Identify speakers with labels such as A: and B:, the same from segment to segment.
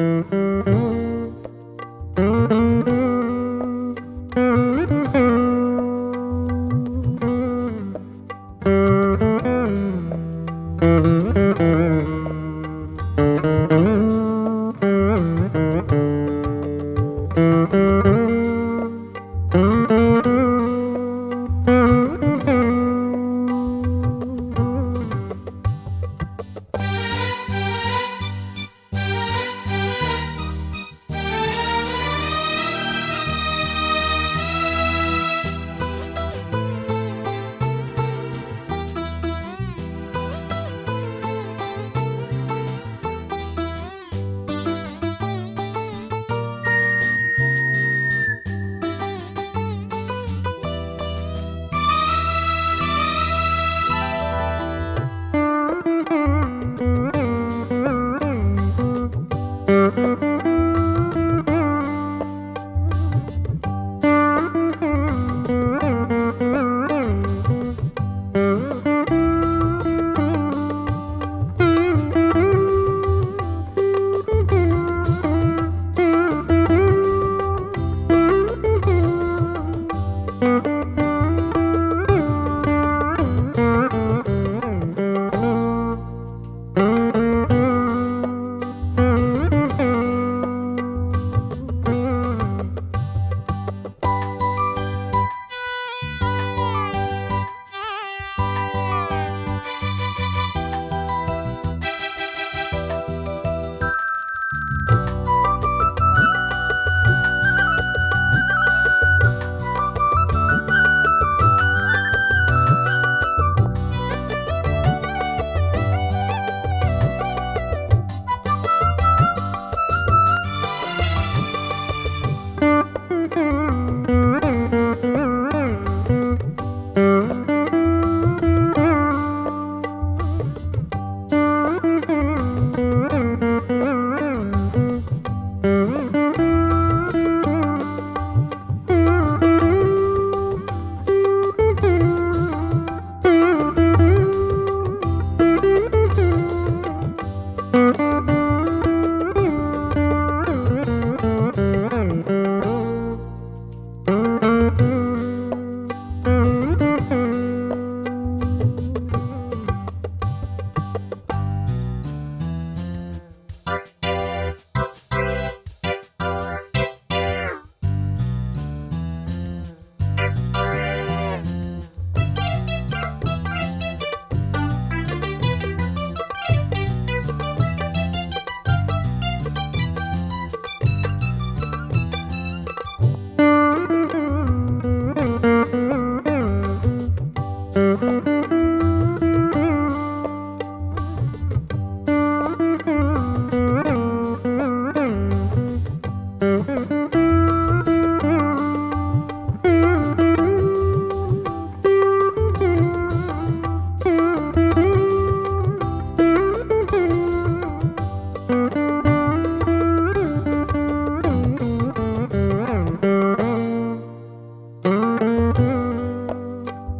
A: Thank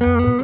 A: Mm-hmm.